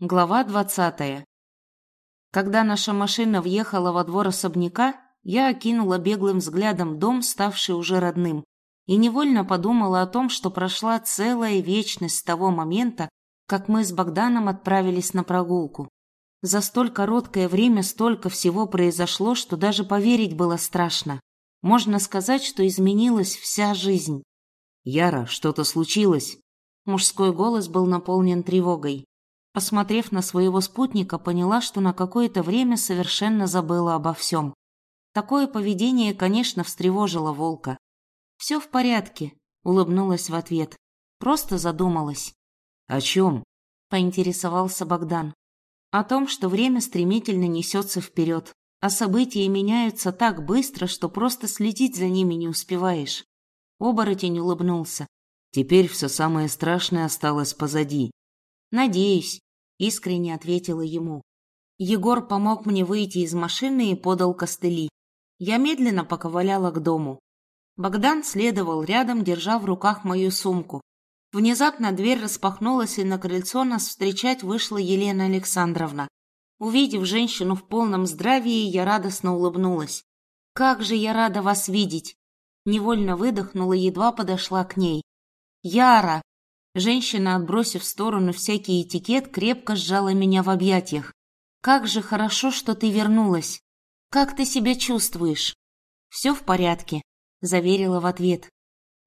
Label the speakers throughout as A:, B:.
A: Глава двадцатая. Когда наша машина въехала во двор особняка, я окинула беглым взглядом дом, ставший уже родным, и невольно подумала о том, что прошла целая вечность с того момента, как мы с Богданом отправились на прогулку. За столь короткое время столько всего произошло, что даже поверить было страшно. Можно сказать, что изменилась вся жизнь.
B: «Яра, что-то случилось?»
A: Мужской голос был наполнен тревогой. Посмотрев на своего спутника, поняла, что на какое-то время совершенно забыла обо всем. Такое поведение, конечно, встревожило волка. «Все в порядке», — улыбнулась в ответ. Просто задумалась.
B: «О чем?»
A: — поинтересовался Богдан. «О том, что время стремительно несется вперед, а события меняются так быстро, что просто следить за ними не успеваешь». Оборотень улыбнулся.
B: «Теперь все самое страшное осталось позади».
A: «Надеюсь», искренне ответила ему. Егор помог мне выйти из машины и подал костыли. Я медленно поковыляла к дому. Богдан следовал рядом, держа в руках мою сумку. Внезапно дверь распахнулась, и на крыльцо нас встречать вышла Елена Александровна. Увидев женщину в полном здравии, я радостно улыбнулась. «Как же я рада вас видеть!» Невольно выдохнула, едва подошла к ней. «Яра!» Женщина, отбросив в сторону всякий этикет, крепко сжала меня в объятиях. «Как же хорошо, что ты вернулась! Как ты себя чувствуешь?» «Все в порядке», — заверила в ответ.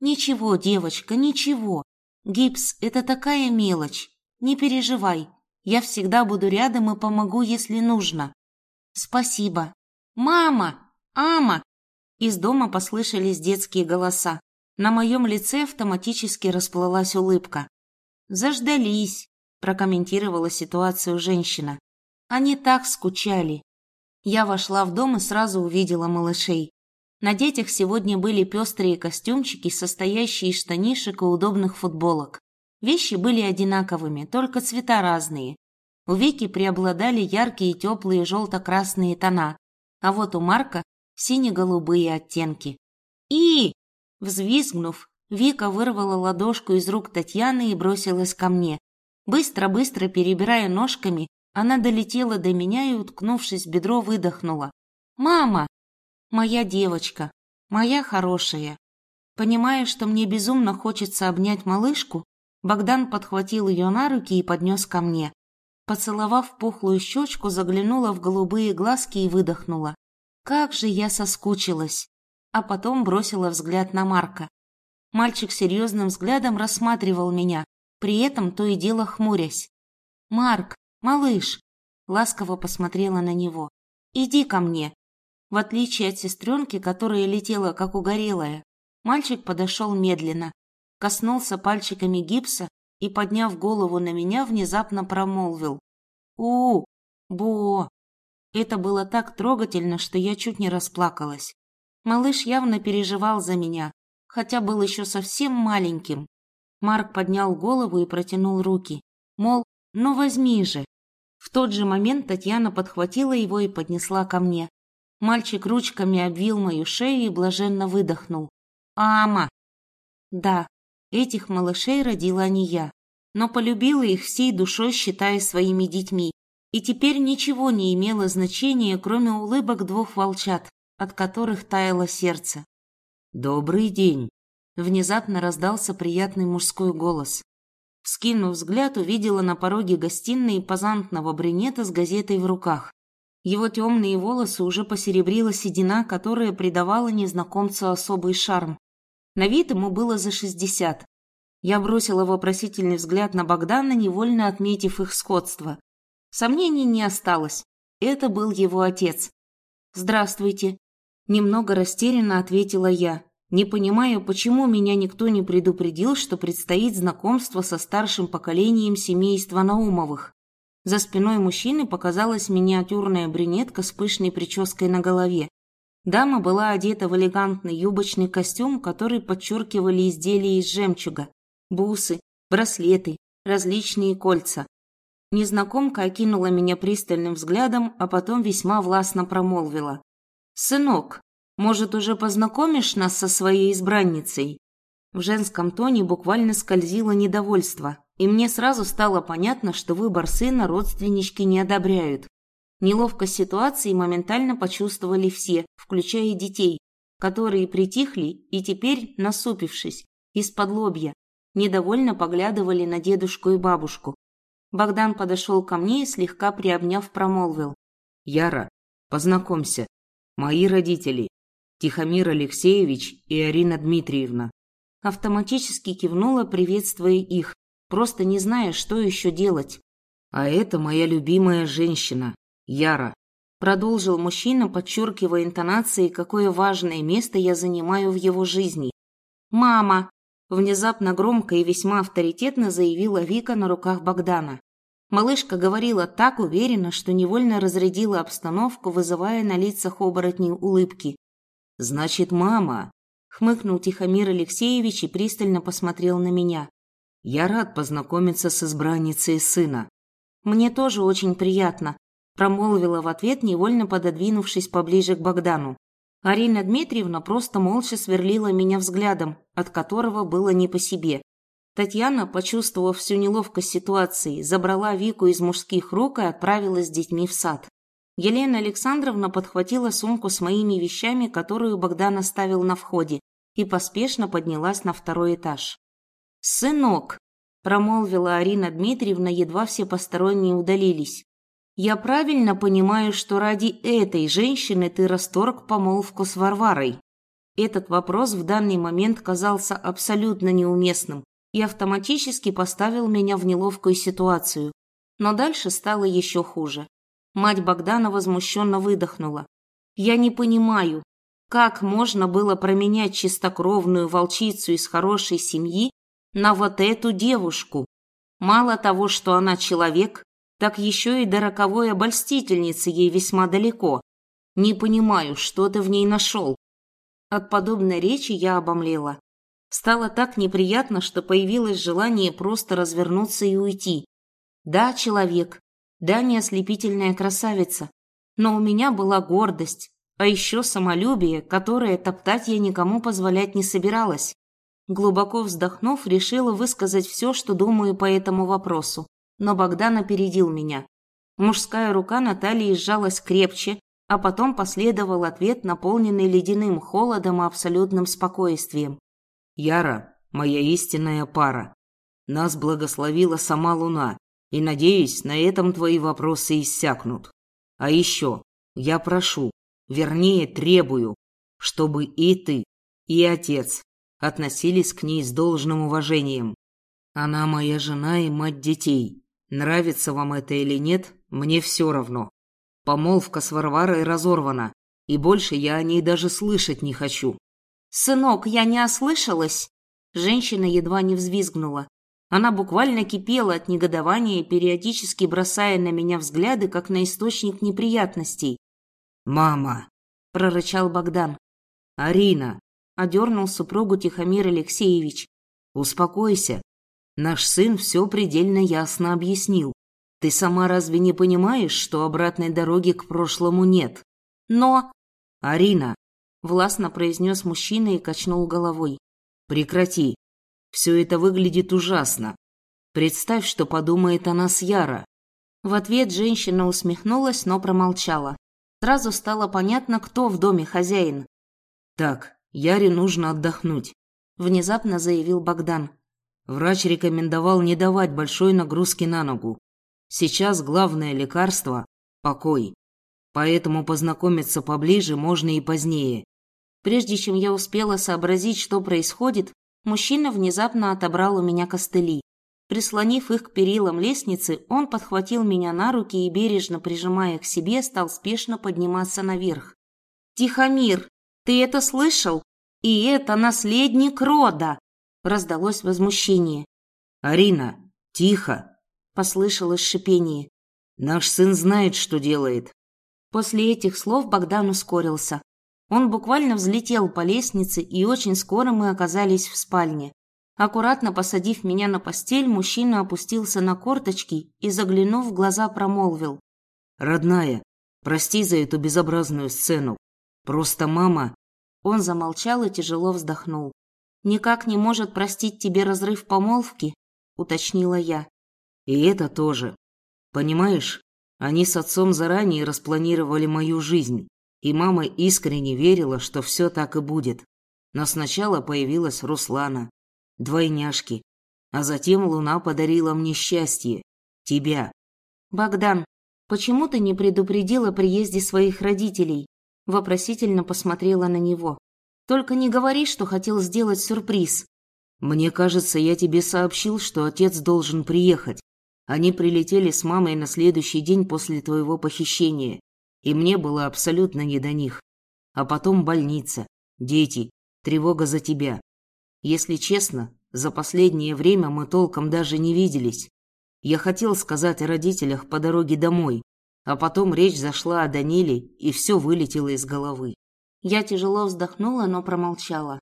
A: «Ничего, девочка, ничего. Гипс — это такая мелочь. Не переживай. Я всегда буду рядом и помогу, если нужно». «Спасибо». «Мама! Ама!» Из дома послышались детские голоса. На моем лице автоматически расплылась улыбка. «Заждались», – прокомментировала ситуацию женщина. «Они так скучали». Я вошла в дом и сразу увидела малышей. На детях сегодня были пестрые костюмчики, состоящие из штанишек и удобных футболок. Вещи были одинаковыми, только цвета разные. У Вики преобладали яркие теплые желто-красные тона, а вот у Марка сине-голубые оттенки. «И!» Взвизгнув, Вика вырвала ладошку из рук Татьяны и бросилась ко мне. Быстро-быстро перебирая ножками, она долетела до меня и, уткнувшись в бедро, выдохнула. «Мама! Моя девочка! Моя хорошая!» Понимая, что мне безумно хочется обнять малышку, Богдан подхватил ее на руки и поднес ко мне. Поцеловав пухлую щечку, заглянула в голубые глазки и выдохнула. «Как же я соскучилась!» А потом бросила взгляд на Марка. Мальчик серьезным взглядом рассматривал меня, при этом то и дело хмурясь. «Марк, малыш!» Ласково посмотрела на него. «Иди ко мне!» В отличие от сестренки, которая летела как угорелая, мальчик подошел медленно, коснулся пальчиками гипса и, подняв голову на меня, внезапно промолвил. у Бо!» Это было так трогательно, что я чуть не расплакалась. Малыш явно переживал за меня, хотя был еще совсем маленьким. Марк поднял голову и протянул руки, мол, ну возьми же. В тот же момент Татьяна подхватила его и поднесла ко мне. Мальчик ручками обвил мою шею и блаженно выдохнул. «Ама!» Да, этих малышей родила не я, но полюбила их всей душой, считая своими детьми. И теперь ничего не имело значения, кроме улыбок двух волчат, от которых таяло сердце.
B: «Добрый день!»
A: Внезапно раздался приятный мужской голос. Вскинув взгляд, увидела на пороге гостиной позантного брюнета с газетой в руках. Его темные волосы уже посеребрила седина, которая придавала незнакомцу особый шарм. На вид ему было за шестьдесят. Я бросила вопросительный взгляд на Богдана, невольно отметив их сходство. Сомнений не осталось. Это был его отец. «Здравствуйте», Немного растерянно ответила я. Не понимаю, почему меня никто не предупредил, что предстоит знакомство со старшим поколением семейства Наумовых. За спиной мужчины показалась миниатюрная брюнетка с пышной прической на голове. Дама была одета в элегантный юбочный костюм, который подчеркивали изделия из жемчуга, бусы, браслеты, различные кольца. Незнакомка окинула меня пристальным взглядом, а потом весьма властно промолвила. «Сынок, может, уже познакомишь нас со своей избранницей?» В женском тоне буквально скользило недовольство, И мне сразу стало понятно, что выбор сына родственнички не одобряют. Неловкость ситуации моментально почувствовали все, включая детей, которые притихли и теперь, насупившись, из-под лобья, недовольно поглядывали на дедушку и бабушку. Богдан подошел ко мне и, слегка приобняв, промолвил.
B: «Яра, познакомься. Мои родители. Тихомир Алексеевич и Арина Дмитриевна».
A: Автоматически кивнула, приветствуя их, просто не зная, что еще делать.
B: «А это моя любимая женщина, Яра»,
A: продолжил мужчина, подчеркивая интонацией, какое важное место я занимаю в его жизни. «Мама!» – внезапно громко и весьма авторитетно заявила Вика на руках Богдана. Малышка говорила так уверенно, что невольно разрядила обстановку, вызывая на лицах оборотней улыбки.
B: «Значит, мама!» – хмыкнул Тихомир Алексеевич и пристально посмотрел на меня. «Я рад познакомиться с избранницей сына».
A: «Мне тоже очень приятно», – промолвила в ответ, невольно пододвинувшись поближе к Богдану. Арина Дмитриевна просто молча сверлила меня взглядом, от которого было не по себе. Татьяна, почувствовав всю неловкость ситуации, забрала Вику из мужских рук и отправилась с детьми в сад. Елена Александровна подхватила сумку с моими вещами, которую Богдан оставил на входе, и поспешно поднялась на второй этаж. «Сынок!» – промолвила Арина Дмитриевна, едва все посторонние удалились. Я правильно понимаю, что ради этой женщины ты расторг помолвку с Варварой? Этот вопрос в данный момент казался абсолютно неуместным и автоматически поставил меня в неловкую ситуацию. Но дальше стало еще хуже. Мать Богдана возмущенно выдохнула. «Я не понимаю, как можно было променять чистокровную волчицу из хорошей семьи на вот эту девушку? Мало того, что она человек, так еще и до роковой обольстительницы ей весьма далеко. Не понимаю, что ты в ней нашел. От подобной речи я обомлела. Стало так неприятно, что появилось желание просто развернуться и уйти. Да, человек, да, не ослепительная красавица, но у меня была гордость, а еще самолюбие, которое топтать я никому позволять не собиралась. Глубоко вздохнув, решила высказать все, что думаю по этому вопросу но Богдан опередил меня. Мужская рука Натальи сжалась крепче, а потом последовал ответ, наполненный ледяным холодом и абсолютным спокойствием.
B: «Яра, моя истинная пара. Нас благословила сама Луна, и, надеюсь, на этом твои вопросы иссякнут. А еще, я прошу, вернее требую, чтобы и ты, и отец относились к ней с должным уважением. Она моя жена и мать детей, Нравится вам это или нет, мне все равно. Помолвка с Варварой разорвана, и больше я о ней даже слышать не хочу.
A: «Сынок, я не ослышалась?» Женщина едва не взвизгнула. Она буквально кипела от негодования, периодически бросая на меня взгляды, как на источник неприятностей.
B: «Мама!» – прорычал Богдан. «Арина!» – одернул супругу Тихомир Алексеевич. «Успокойся. Наш сын все предельно ясно объяснил. Ты сама разве не понимаешь, что обратной дороги к прошлому нет? Но... Арина, властно произнес мужчина и качнул головой. Прекрати. Все это выглядит ужасно. Представь, что подумает о нас Яра.
A: В ответ женщина усмехнулась, но промолчала. Сразу стало понятно, кто в доме хозяин.
B: Так, Яре нужно отдохнуть,
A: внезапно заявил Богдан.
B: Врач рекомендовал не давать большой нагрузки на ногу. Сейчас главное лекарство – покой. Поэтому познакомиться поближе можно и позднее.
A: Прежде чем я успела сообразить, что происходит, мужчина внезапно отобрал у меня костыли. Прислонив их к перилам лестницы, он подхватил меня на руки и, бережно прижимая к себе, стал спешно подниматься наверх. «Тихомир, ты это слышал? И это наследник рода!» Раздалось возмущение.
B: «Арина, тихо!»
A: Послышалось шипение.
B: «Наш сын знает, что делает».
A: После этих слов Богдан ускорился. Он буквально взлетел по лестнице, и очень скоро мы оказались в спальне. Аккуратно посадив меня на постель, мужчина опустился на корточки и, заглянув в глаза, промолвил.
B: «Родная, прости за эту безобразную сцену. Просто мама...»
A: Он замолчал и тяжело вздохнул никак не может простить тебе разрыв помолвки?» уточнила я.
B: И это тоже. Понимаешь, они с отцом заранее распланировали мою жизнь, и мама искренне верила, что все так и будет. Но сначала появилась Руслана, двойняшки, а затем Луна подарила мне счастье, тебя.
A: Богдан, почему ты не предупредил о приезде своих родителей? Вопросительно посмотрела на него. Только не говори, что хотел сделать сюрприз.
B: Мне кажется, я тебе сообщил, что отец должен приехать. Они прилетели с мамой на следующий день после твоего похищения, и мне было абсолютно не до них. А потом больница, дети, тревога за тебя. Если честно, за последнее время мы толком даже не виделись. Я хотел сказать о родителях по дороге домой, а потом речь зашла о Даниле, и все вылетело из головы.
A: Я тяжело вздохнула, но промолчала.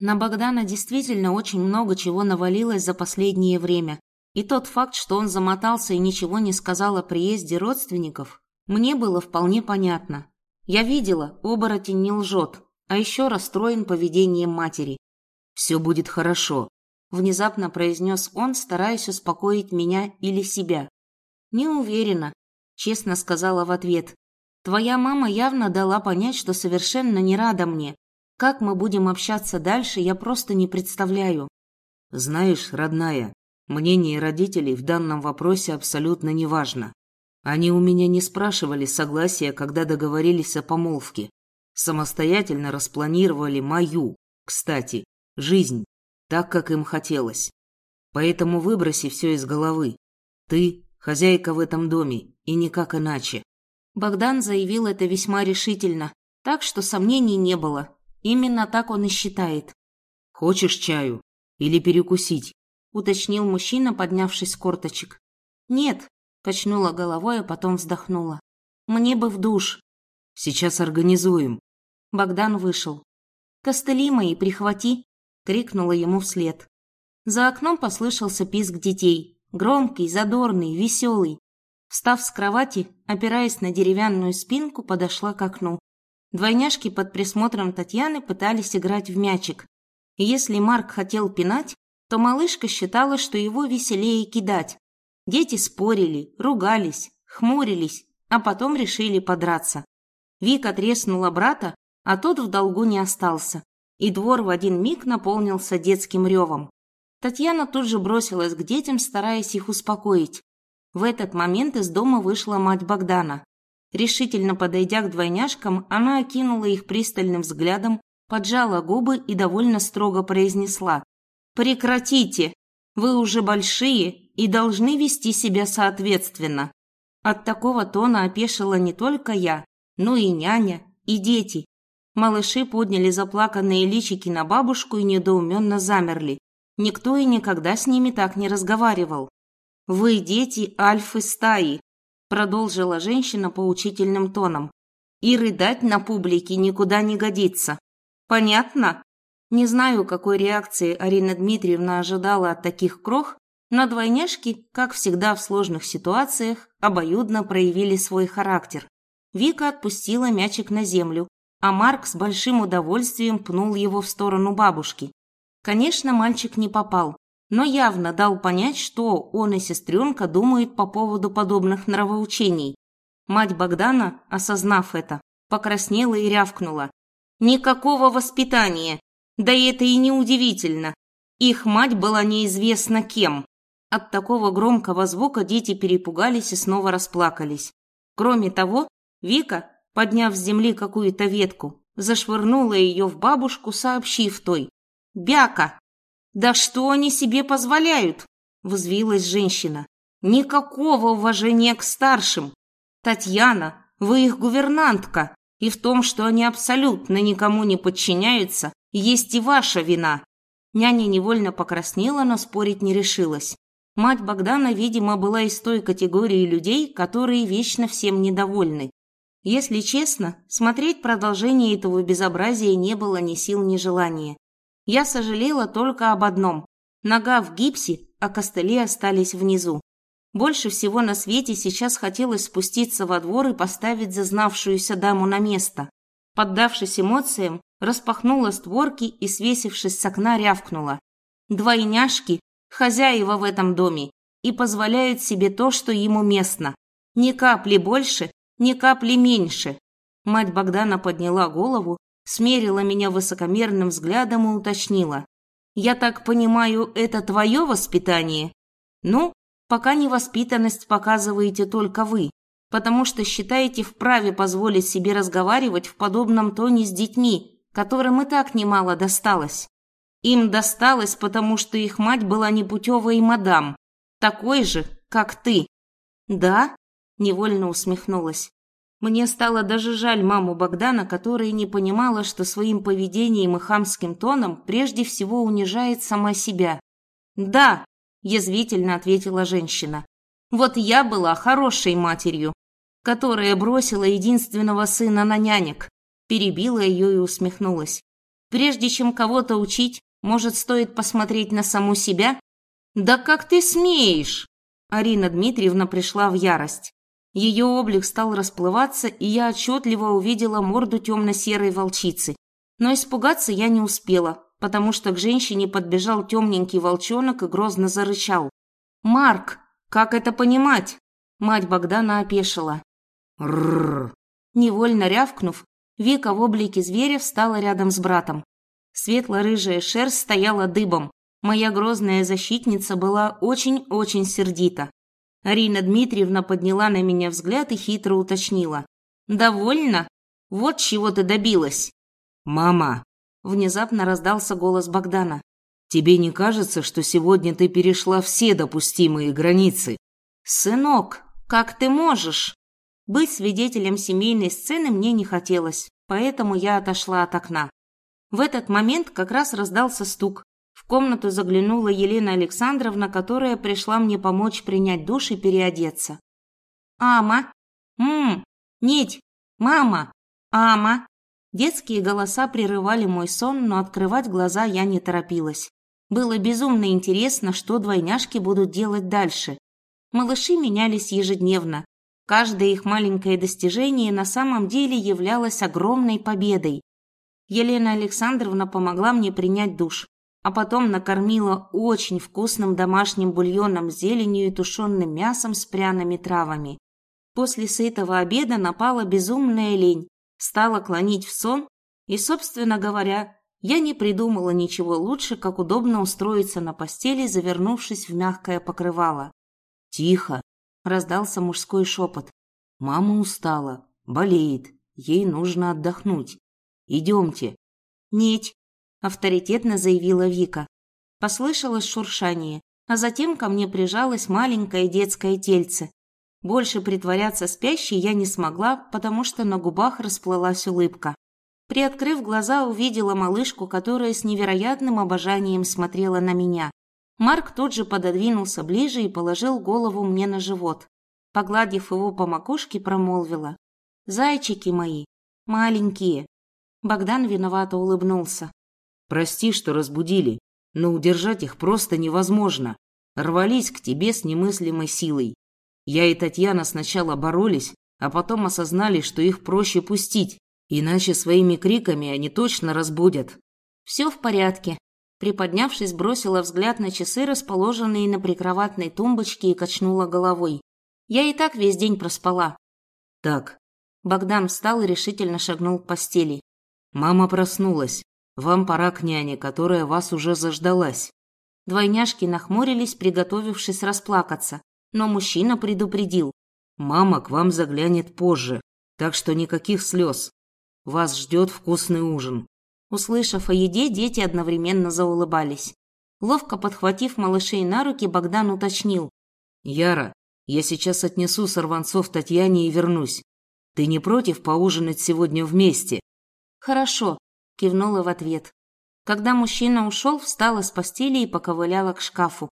A: На Богдана действительно очень много чего навалилось за последнее время, и тот факт, что он замотался и ничего не сказал о приезде родственников, мне было вполне понятно. Я видела, оборотень не лжет, а еще расстроен поведением матери.
B: «Все будет хорошо», –
A: внезапно произнес он, стараясь успокоить меня или себя. «Не уверена», – честно сказала в ответ. Твоя мама явно дала понять, что совершенно не рада мне. Как мы будем общаться дальше, я просто не представляю.
B: Знаешь, родная, мнение родителей в данном вопросе абсолютно не важно. Они у меня не спрашивали согласия, когда договорились о помолвке. Самостоятельно распланировали мою, кстати, жизнь, так, как им хотелось. Поэтому выброси все из головы. Ты хозяйка в этом доме, и никак иначе.
A: Богдан заявил это весьма решительно, так что сомнений не было. Именно так он и считает.
B: «Хочешь чаю? Или перекусить?»
A: – уточнил мужчина, поднявшись с корточек. «Нет», – качнула головой, а потом вздохнула. «Мне бы в душ».
B: «Сейчас организуем».
A: Богдан вышел. «Костыли мои прихвати!» – крикнула ему вслед. За окном послышался писк детей. Громкий, задорный, веселый. Встав с кровати, опираясь на деревянную спинку, подошла к окну. Двойняшки под присмотром Татьяны пытались играть в мячик. И если Марк хотел пинать, то малышка считала, что его веселее кидать. Дети спорили, ругались, хмурились, а потом решили подраться. Вика треснула брата, а тот в долгу не остался, и двор в один миг наполнился детским ревом. Татьяна тут же бросилась к детям, стараясь их успокоить. В этот момент из дома вышла мать Богдана. Решительно подойдя к двойняшкам, она окинула их пристальным взглядом, поджала губы и довольно строго произнесла. «Прекратите! Вы уже большие и должны вести себя соответственно». От такого тона опешила не только я, но и няня, и дети. Малыши подняли заплаканные личики на бабушку и недоуменно замерли. Никто и никогда с ними так не разговаривал. «Вы дети альфы стаи», – продолжила женщина поучительным тоном. «И рыдать на публике никуда не годится. Понятно?» Не знаю, какой реакции Арина Дмитриевна ожидала от таких крох, но двойняшки, как всегда в сложных ситуациях, обоюдно проявили свой характер. Вика отпустила мячик на землю, а Марк с большим удовольствием пнул его в сторону бабушки. Конечно, мальчик не попал, но явно дал понять, что он и сестренка думают по поводу подобных нравоучений. Мать Богдана, осознав это, покраснела и рявкнула. «Никакого воспитания! Да это и не удивительно. Их мать была неизвестно кем». От такого громкого звука дети перепугались и снова расплакались. Кроме того, Вика, подняв с земли какую-то ветку, зашвырнула ее в бабушку, сообщив той. «Бяка, «Да что они себе позволяют?» – взвилась женщина. «Никакого уважения к старшим. Татьяна, вы их гувернантка, и в том, что они абсолютно никому не подчиняются, есть и ваша вина». Няня невольно покраснела, но спорить не решилась. Мать Богдана, видимо, была из той категории людей, которые вечно всем недовольны. Если честно, смотреть продолжение этого безобразия не было ни сил, ни желания. Я сожалела только об одном. Нога в гипсе, а костыли остались внизу. Больше всего на свете сейчас хотелось спуститься во двор и поставить зазнавшуюся даму на место. Поддавшись эмоциям, распахнула створки и, свесившись с окна, рявкнула. «Двойняшки, хозяева в этом доме и позволяют себе то, что ему местно. Ни капли больше, ни капли меньше. Мать Богдана подняла голову, смерила меня высокомерным взглядом и уточнила. «Я так понимаю, это твое воспитание?» «Ну, пока невоспитанность показываете только вы, потому что считаете вправе позволить себе разговаривать в подобном тоне с детьми, которым и так немало досталось. Им досталось, потому что их мать была непутевой мадам, такой же, как ты. Да? Невольно усмехнулась. Мне стало даже жаль маму Богдана, которая не понимала, что своим поведением и хамским тоном прежде всего унижает сама себя. «Да», – язвительно ответила женщина. «Вот я была хорошей матерью, которая бросила единственного сына на нянек». Перебила ее и усмехнулась. «Прежде чем кого-то учить, может, стоит посмотреть на саму себя? Да как ты смеешь? Арина Дмитриевна пришла в ярость. Ее облик стал расплываться, и я отчетливо увидела морду темно-серой волчицы. Но испугаться я не успела, потому что к женщине подбежал темненький волчонок и грозно зарычал. «Марк, как это понимать?» Мать Богдана опешила.
B: «Рррр!»
A: Невольно рявкнув, Вика в облике зверя встала рядом с братом. Светло-рыжая шерсть стояла дыбом. Моя грозная защитница была очень-очень сердита. Арина Дмитриевна подняла на меня взгляд и хитро уточнила. «Довольно? Вот чего ты добилась!»
B: «Мама!»
A: Внезапно раздался голос Богдана.
B: «Тебе не кажется, что сегодня ты перешла все допустимые границы?»
A: «Сынок, как ты можешь?» Быть свидетелем семейной сцены мне не хотелось, поэтому я отошла от окна. В этот момент как раз раздался стук. В комнату заглянула Елена Александровна, которая пришла мне помочь принять душ и переодеться. «Ама! Мм! Нить! Мама! Ама!» Детские голоса прерывали мой сон, но открывать глаза я не торопилась. Было безумно интересно, что двойняшки будут делать дальше. Малыши менялись ежедневно. Каждое их маленькое достижение на самом деле являлось огромной победой. Елена Александровна помогла мне принять душ, а потом накормила очень вкусным домашним бульоном с зеленью и тушеным мясом с пряными травами. После сытого обеда напала безумная лень, стала клонить в сон, и, собственно говоря, я не придумала ничего лучше, как удобно устроиться на постели, завернувшись в мягкое покрывало.
B: «Тихо!» – раздался мужской шепот. «Мама устала, болеет, ей нужно отдохнуть. Идемте».
A: «Нить», — авторитетно заявила Вика. Послышалось шуршание, а затем ко мне прижалось маленькое детское тельце. Больше притворяться спящей я не смогла, потому что на губах расплылась улыбка. Приоткрыв глаза, увидела малышку, которая с невероятным обожанием смотрела на меня. Марк тут же пододвинулся ближе и положил голову мне на живот. Погладив его по макушке, промолвила. «Зайчики мои, маленькие, Богдан виновато улыбнулся.
B: «Прости, что разбудили, но удержать их просто невозможно. Рвались к тебе с немыслимой силой. Я и Татьяна сначала боролись, а потом осознали, что их проще пустить, иначе своими криками они точно разбудят».
A: «Все в порядке». Приподнявшись, бросила взгляд на часы, расположенные на прикроватной тумбочке, и качнула головой. «Я и так весь день проспала».
B: «Так».
A: Богдан встал и решительно шагнул к постели.
B: «Мама проснулась. Вам пора к няне, которая вас уже заждалась».
A: Двойняшки нахмурились, приготовившись расплакаться, но мужчина предупредил.
B: «Мама к вам заглянет позже, так что никаких слез. Вас ждет вкусный ужин».
A: Услышав о еде, дети одновременно заулыбались. Ловко подхватив малышей на руки, Богдан уточнил.
B: «Яра, я сейчас отнесу сорванцов Татьяне и вернусь. Ты не против поужинать сегодня вместе?»
A: «Хорошо», – кивнула в ответ. Когда мужчина ушел, встала с постели и поковыляла к шкафу.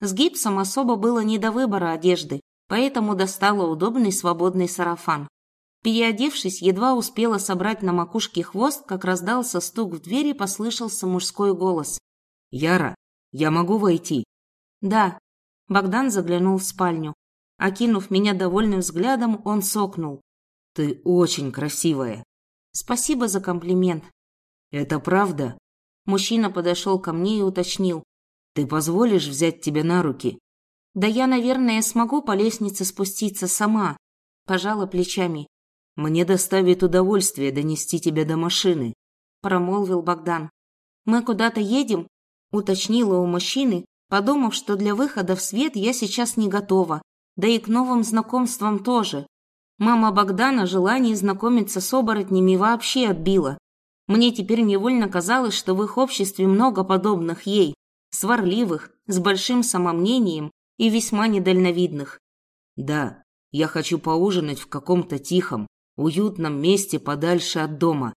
A: С гипсом особо было не до выбора одежды, поэтому достала удобный свободный сарафан. Переодевшись, едва успела собрать на макушке хвост, как раздался стук в дверь и послышался мужской голос.
B: «Яра, я могу войти?»
A: «Да». Богдан заглянул в спальню. Окинув меня довольным взглядом, он сокнул.
B: «Ты очень красивая».
A: Спасибо за комплимент.
B: Это правда?
A: Мужчина подошел ко мне и уточнил.
B: Ты позволишь взять тебя на руки?
A: Да я, наверное, смогу по лестнице спуститься сама. Пожала плечами.
B: Мне доставит удовольствие донести тебя до машины,
A: промолвил Богдан. Мы куда-то едем? Уточнила у мужчины, подумав, что для выхода в свет я сейчас не готова, да и к новым знакомствам тоже. Мама Богдана желание знакомиться с оборотнями вообще отбила. Мне теперь невольно казалось, что в их обществе много подобных ей, сварливых, с большим самомнением и весьма недальновидных.
B: Да, я хочу поужинать в каком-то тихом, уютном месте подальше от дома.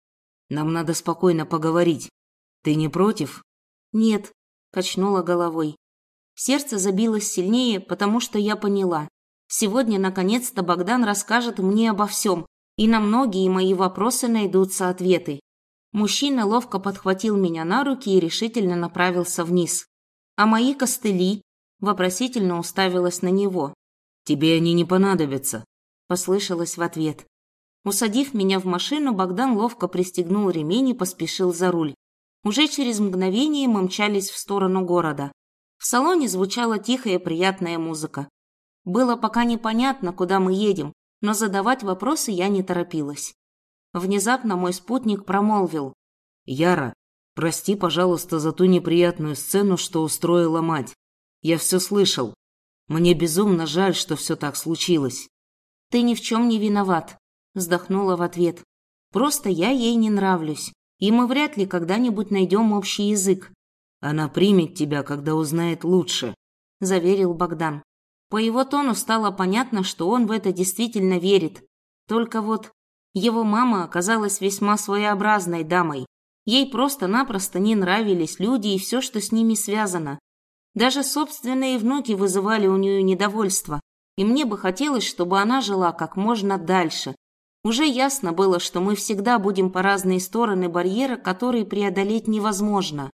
B: Нам надо спокойно поговорить. Ты не против?
A: Нет, качнула головой. Сердце забилось сильнее, потому что я поняла. Сегодня, наконец-то, Богдан расскажет мне обо всем, и на многие мои вопросы найдутся ответы. Мужчина ловко подхватил меня на руки и решительно направился вниз. А мои костыли вопросительно уставилась на него.
B: «Тебе они не понадобятся», –
A: послышалось в ответ. Усадив меня в машину, Богдан ловко пристегнул ремень и поспешил за руль. Уже через мгновение мы мчались в сторону города. В салоне звучала тихая приятная музыка. Было пока непонятно, куда мы едем, но задавать вопросы я не торопилась. Внезапно мой спутник промолвил.
B: «Яра, прости, пожалуйста, за ту неприятную сцену, что устроила мать. Я все слышал. Мне безумно жаль, что все так случилось».
A: «Ты ни в чем не виноват», – вздохнула в ответ. «Просто я ей не нравлюсь, и мы вряд ли когда-нибудь найдем общий язык.
B: Она примет тебя, когда узнает лучше,
A: заверил Богдан. По его тону стало понятно, что он в это действительно верит. Только вот его мама оказалась весьма своеобразной дамой. Ей просто-напросто не нравились люди и все, что с ними связано. Даже собственные внуки вызывали у нее недовольство, и мне бы хотелось, чтобы она жила как можно дальше. Уже ясно было, что мы всегда будем по разные стороны барьера, который преодолеть невозможно.